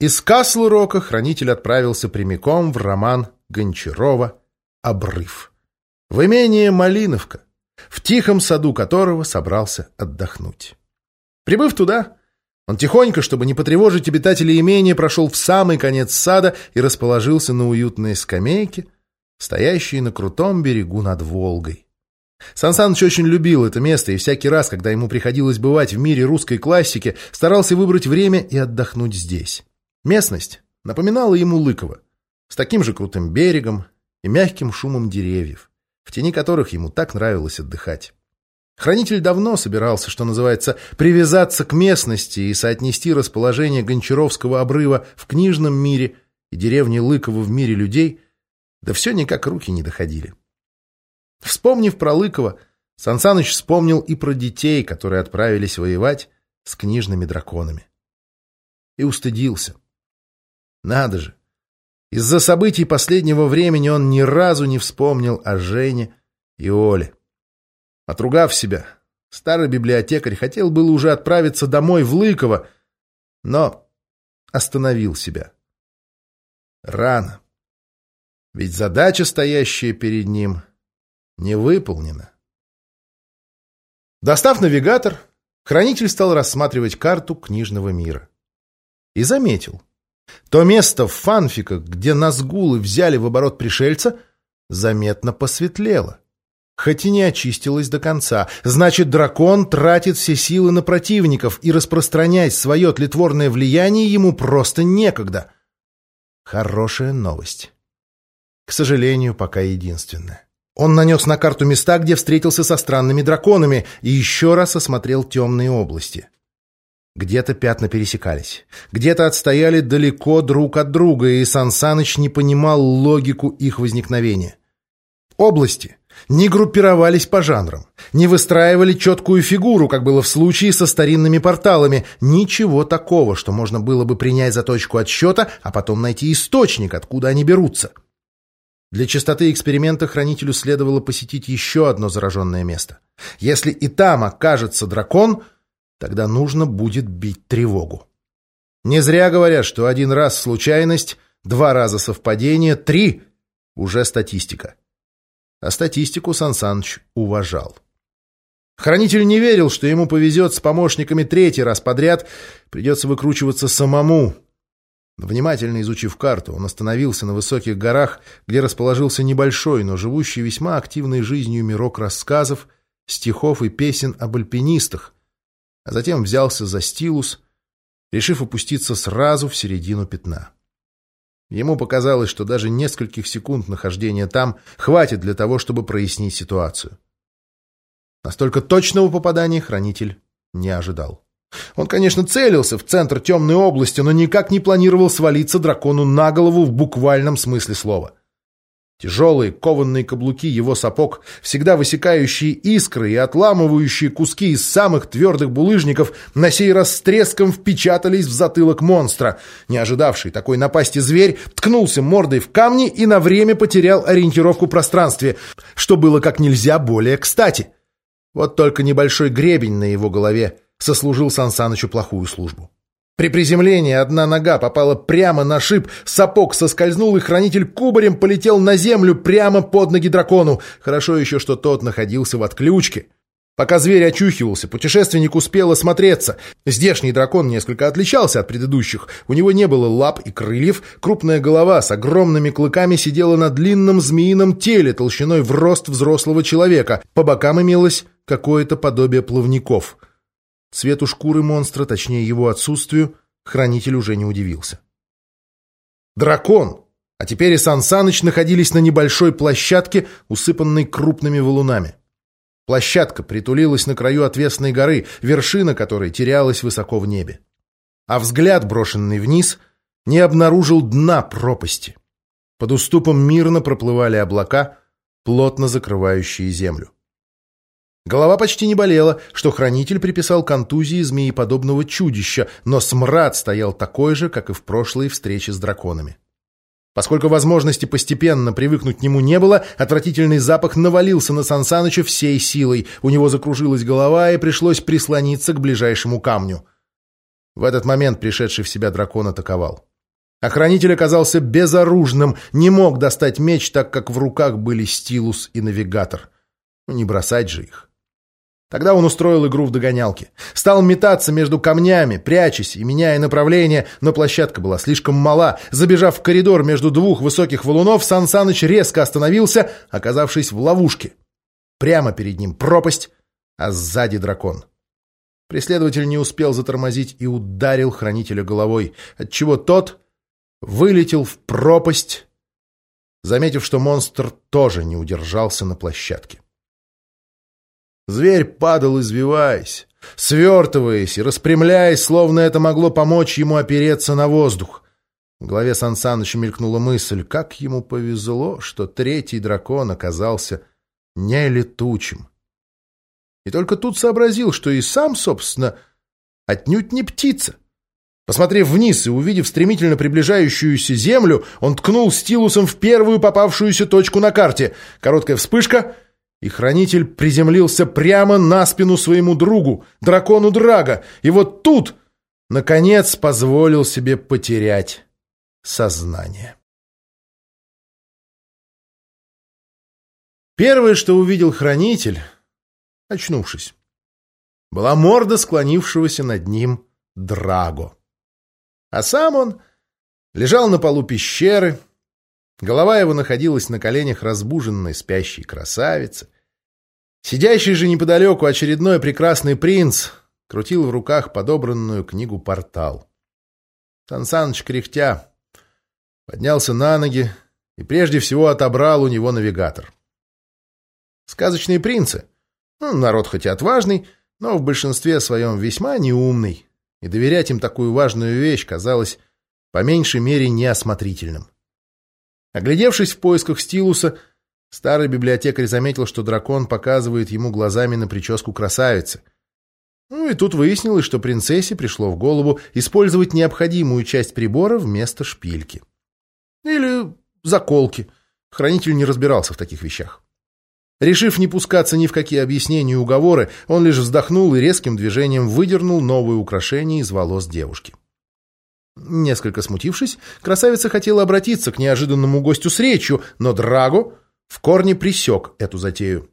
Из Каслу-Рока хранитель отправился прямиком в роман Гончарова «Обрыв». В имение Малиновка, в тихом саду которого собрался отдохнуть. Прибыв туда, он тихонько, чтобы не потревожить обитателей имения, прошел в самый конец сада и расположился на уютной скамейке, стоящей на крутом берегу над Волгой. Сан Саныч очень любил это место, и всякий раз, когда ему приходилось бывать в мире русской классики, старался выбрать время и отдохнуть здесь. Местность напоминала ему Лыково, с таким же крутым берегом и мягким шумом деревьев, в тени которых ему так нравилось отдыхать. Хранитель давно собирался, что называется, привязаться к местности и соотнести расположение Гончаровского обрыва в книжном мире и деревни Лыково в мире людей, да все никак руки не доходили. Вспомнив про Лыкова, Сансаныч вспомнил и про детей, которые отправились воевать с книжными драконами. И устыдился. Надо же! Из-за событий последнего времени он ни разу не вспомнил о Жене и Оле. Отругав себя, старый библиотекарь хотел было уже отправиться домой в Лыково, но остановил себя. Рано. Ведь задача, стоящая перед ним, не выполнена. Достав навигатор, хранитель стал рассматривать карту книжного мира. И заметил. То место в фанфиках, где Назгулы взяли в оборот пришельца, заметно посветлело. Хоть и не очистилось до конца. Значит, дракон тратит все силы на противников, и распространять свое тлетворное влияние ему просто некогда. Хорошая новость. К сожалению, пока единственная. Он нанес на карту места, где встретился со странными драконами, и еще раз осмотрел темные области. Где-то пятна пересекались, где-то отстояли далеко друг от друга, и Сансаныч не понимал логику их возникновения. Области не группировались по жанрам, не выстраивали четкую фигуру, как было в случае со старинными порталами. Ничего такого, что можно было бы принять за точку отсчета, а потом найти источник, откуда они берутся. Для чистоты эксперимента хранителю следовало посетить еще одно зараженное место. Если и там окажется дракон, тогда нужно будет бить тревогу. Не зря говорят, что один раз случайность, два раза совпадение, три — уже статистика. А статистику Сан Саныч уважал. Хранитель не верил, что ему повезет с помощниками третий раз подряд, придется выкручиваться самому, Внимательно изучив карту, он остановился на высоких горах, где расположился небольшой, но живущий весьма активной жизнью мирок рассказов, стихов и песен об альпинистах, а затем взялся за стилус, решив опуститься сразу в середину пятна. Ему показалось, что даже нескольких секунд нахождения там хватит для того, чтобы прояснить ситуацию. Настолько точного попадания хранитель не ожидал. Он, конечно, целился в центр темной области, но никак не планировал свалиться дракону на голову в буквальном смысле слова. Тяжелые кованные каблуки его сапог, всегда высекающие искры и отламывающие куски из самых твердых булыжников, на сей раз с треском впечатались в затылок монстра. Не ожидавший такой напасти зверь ткнулся мордой в камни и на время потерял ориентировку в пространстве, что было как нельзя более кстати. Вот только небольшой гребень на его голове сослужил Сансанычу плохую службу. При приземлении одна нога попала прямо на шип, сапог соскользнул, и хранитель кубарем полетел на землю прямо под ноги дракону. Хорошо еще, что тот находился в отключке. Пока зверь очухивался, путешественник успел осмотреться. Здешний дракон несколько отличался от предыдущих. У него не было лап и крыльев, крупная голова с огромными клыками сидела на длинном змеином теле толщиной в рост взрослого человека. По бокам имелось какое-то подобие плавников — Цвету шкуры монстра, точнее его отсутствию, хранитель уже не удивился. Дракон! А теперь и Сан Саныч находились на небольшой площадке, усыпанной крупными валунами. Площадка притулилась на краю отвесной горы, вершина которой терялась высоко в небе. А взгляд, брошенный вниз, не обнаружил дна пропасти. Под уступом мирно проплывали облака, плотно закрывающие землю. Голова почти не болела, что хранитель приписал контузии змееподобного чудища, но смрад стоял такой же, как и в прошлой встрече с драконами. Поскольку возможности постепенно привыкнуть к нему не было, отвратительный запах навалился на Сансаныча всей силой. У него закружилась голова, и пришлось прислониться к ближайшему камню. В этот момент пришедший в себя дракон атаковал. Охранитель оказался безоружным, не мог достать меч, так как в руках были стилус и навигатор. Ну, не бросать же их. Тогда он устроил игру в догонялки. Стал метаться между камнями, прячась и меняя направление, но площадка была слишком мала. Забежав в коридор между двух высоких валунов, Сан Саныч резко остановился, оказавшись в ловушке. Прямо перед ним пропасть, а сзади дракон. Преследователь не успел затормозить и ударил хранителя головой, отчего тот вылетел в пропасть, заметив, что монстр тоже не удержался на площадке. Зверь падал, извиваясь, свертываясь и распрямляясь, словно это могло помочь ему опереться на воздух. В голове Сан Саныча мелькнула мысль, как ему повезло, что третий дракон оказался не летучим. И только тут сообразил, что и сам, собственно, отнюдь не птица. Посмотрев вниз и увидев стремительно приближающуюся землю, он ткнул стилусом в первую попавшуюся точку на карте. Короткая вспышка, и хранитель приземлился прямо на спину своему другу, дракону Драга. И вот тут, наконец, позволил себе потерять сознание. Первое, что увидел хранитель, очнувшись, была морда склонившегося над ним Драго. А сам он лежал на полу пещеры, голова его находилась на коленях разбуженной спящей красавицы. Сидящий же неподалеку очередной прекрасный принц крутил в руках подобранную книгу «Портал». Сансаныч, кряхтя, поднялся на ноги и прежде всего отобрал у него навигатор. Сказочные принцы. Ну, народ хоть и отважный, но в большинстве своем весьма неумный и доверять им такую важную вещь казалось по меньшей мере неосмотрительным. Оглядевшись в поисках стилуса, старый библиотекарь заметил, что дракон показывает ему глазами на прическу красавицы. Ну и тут выяснилось, что принцессе пришло в голову использовать необходимую часть прибора вместо шпильки. Или заколки. Хранитель не разбирался в таких вещах. Решив не пускаться ни в какие объяснения и уговоры, он лишь вздохнул и резким движением выдернул новые украшения из волос девушки. Несколько смутившись, красавица хотела обратиться к неожиданному гостю с речью, но Драго в корне присек эту затею.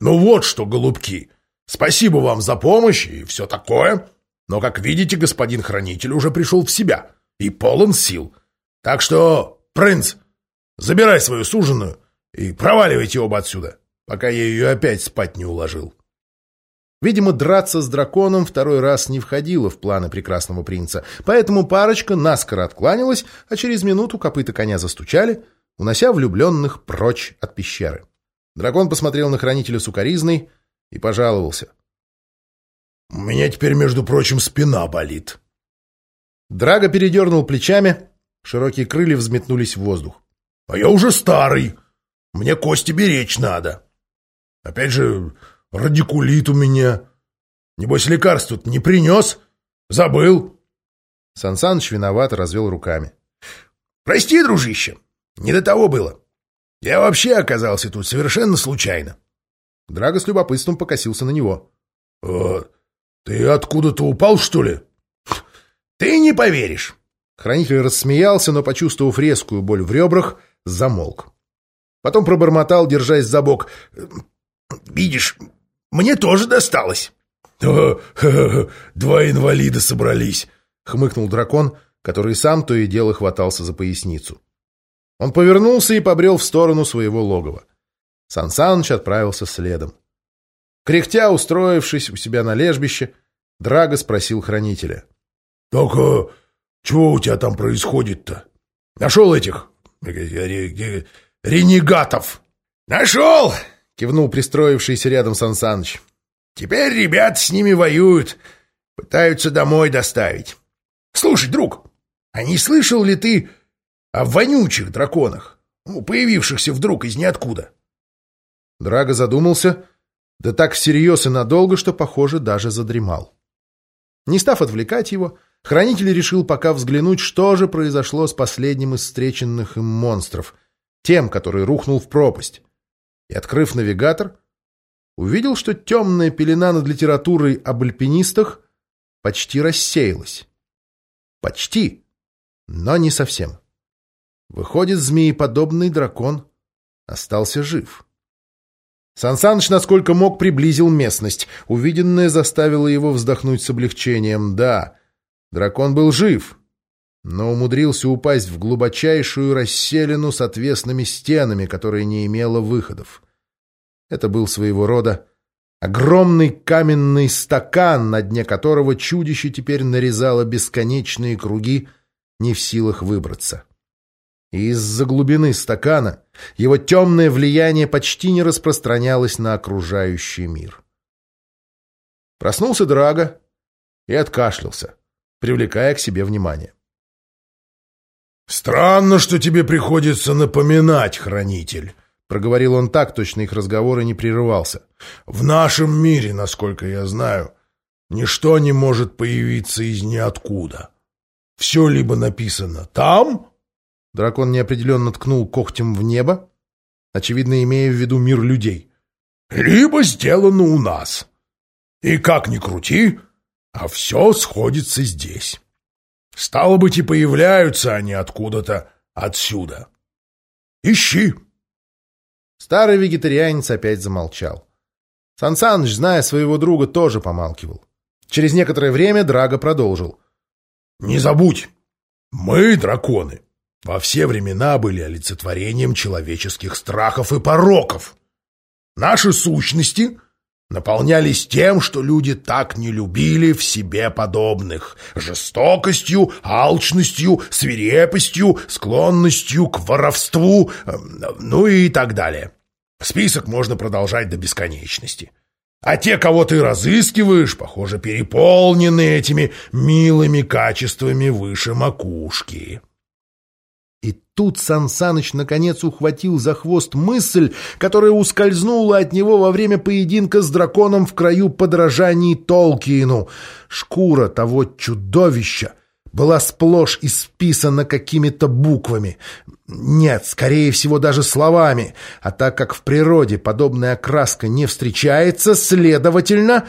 «Ну вот что, голубки, спасибо вам за помощь и все такое, но, как видите, господин хранитель уже пришел в себя и полон сил. Так что, принц, забирай свою суженую и проваливайте оба отсюда, пока я ее опять спать не уложил. Видимо, драться с драконом второй раз не входило в планы прекрасного принца, поэтому парочка наскоро откланялась, а через минуту копыта коня застучали, унося влюбленных прочь от пещеры. Дракон посмотрел на хранителя сукоризной и пожаловался. «У меня теперь, между прочим, спина болит». Драго передернул плечами, широкие крылья взметнулись в воздух. «А я уже старый, мне кости беречь надо. Опять же, радикулит у меня. Небось, лекарств тут не принес? Забыл?» Сансаныч виновато развел руками. «Прости, дружище, не до того было. Я вообще оказался тут совершенно случайно». Драго с любопытством покосился на него. «Э, «Ты откуда-то упал, что ли?» «Ты не поверишь!» Хранитель рассмеялся, но, почувствовав резкую боль в ребрах, замолк. Потом пробормотал, держась за бок. «Видишь, мне тоже досталось». «Два инвалида собрались», — хмыкнул дракон, который сам то и дело хватался за поясницу. Он повернулся и побрел в сторону своего логова. Сан Саныч отправился следом. Кряхтя, устроившись у себя на лежбище, Драго спросил хранителя. — Так а чего у тебя там происходит-то? Нашел этих ренегатов. «Нашел!» — кивнул пристроившийся рядом Сан Саныч. «Теперь ребят с ними воюют, пытаются домой доставить. Слушай, друг, а не слышал ли ты о вонючих драконах, ну, появившихся вдруг из ниоткуда?» Драго задумался, да так всерьез и надолго, что, похоже, даже задремал. Не став отвлекать его, хранитель решил пока взглянуть, что же произошло с последним из встреченных им монстров, тем, который рухнул в пропасть, и, открыв навигатор, увидел, что темная пелена над литературой об альпинистах почти рассеялась. Почти. Но не совсем. Выходит, змееподобный дракон остался жив. Сансаныч, насколько мог, приблизил местность. Увиденное заставило его вздохнуть с облегчением. Да, дракон был жив, но умудрился упасть в глубочайшую расселину с отвесными стенами, которая не имела выходов. Это был своего рода огромный каменный стакан, на дне которого чудище теперь нарезало бесконечные круги, не в силах выбраться. И из-за глубины стакана его темное влияние почти не распространялось на окружающий мир. Проснулся Драго и откашлялся, привлекая к себе внимание. «Странно, что тебе приходится напоминать, хранитель», — проговорил он так, точно их разговор и не прерывался. «В нашем мире, насколько я знаю, ничто не может появиться из ниоткуда. Все либо написано там...» Дракон неопределенно ткнул когтем в небо, очевидно, имея в виду мир людей. «Либо сделано у нас. И как ни крути, а все сходится здесь». Стало быть, и появляются они откуда-то отсюда. Ищи. Старый вегетарианец опять замолчал. Сансаныч, зная своего друга, тоже помалкивал. Через некоторое время Драго продолжил. «Не забудь, мы, драконы, во все времена были олицетворением человеческих страхов и пороков. Наши сущности наполнялись тем, что люди так не любили в себе подобных — жестокостью, алчностью, свирепостью, склонностью к воровству, эм, ну и так далее. Список можно продолжать до бесконечности. А те, кого ты разыскиваешь, похоже, переполнены этими милыми качествами выше макушки. И тут Сан Саныч наконец ухватил за хвост мысль, которая ускользнула от него во время поединка с драконом в краю подражаний Толкину. Шкура того чудовища была сплошь исписана какими-то буквами. Нет, скорее всего, даже словами. А так как в природе подобная окраска не встречается, следовательно...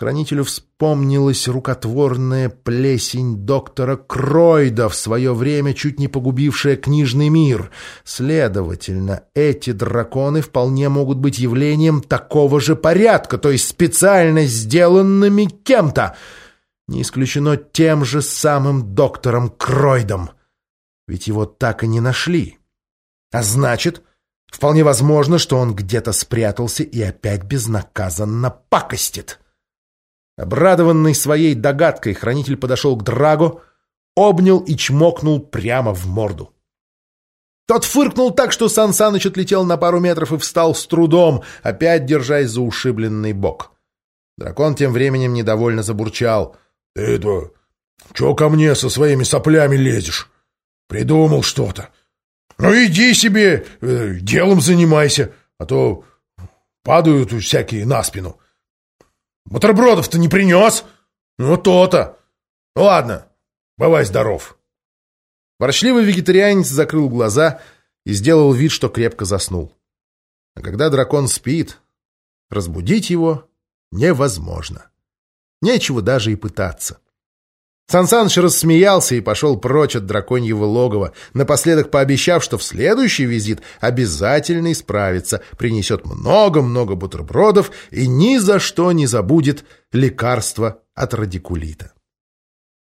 Хранителю вспомнилась рукотворная плесень доктора Кройда, в свое время чуть не погубившая книжный мир. Следовательно, эти драконы вполне могут быть явлением такого же порядка, то есть специально сделанными кем-то. Не исключено тем же самым доктором Кройдом. Ведь его так и не нашли. А значит, вполне возможно, что он где-то спрятался и опять безнаказанно пакостит. Обрадованный своей догадкой, хранитель подошел к Драго, обнял и чмокнул прямо в морду. Тот фыркнул так, что Сан Саныч отлетел на пару метров и встал с трудом, опять держась за ушибленный бок. Дракон тем временем недовольно забурчал. — это... Чё ко мне со своими соплями лезешь? Придумал что-то. Ну иди себе, э, делом занимайся, а то падают всякие на спину. — Бутербродов-то не принес? Ну, то-то. ладно, бывай здоров. Ворчливый вегетарианец закрыл глаза и сделал вид, что крепко заснул. А когда дракон спит, разбудить его невозможно. Нечего даже и пытаться. Сансаныч рассмеялся и пошел прочь от драконьего логова, напоследок пообещав, что в следующий визит обязательно исправится, принесет много-много бутербродов и ни за что не забудет лекарство от радикулита.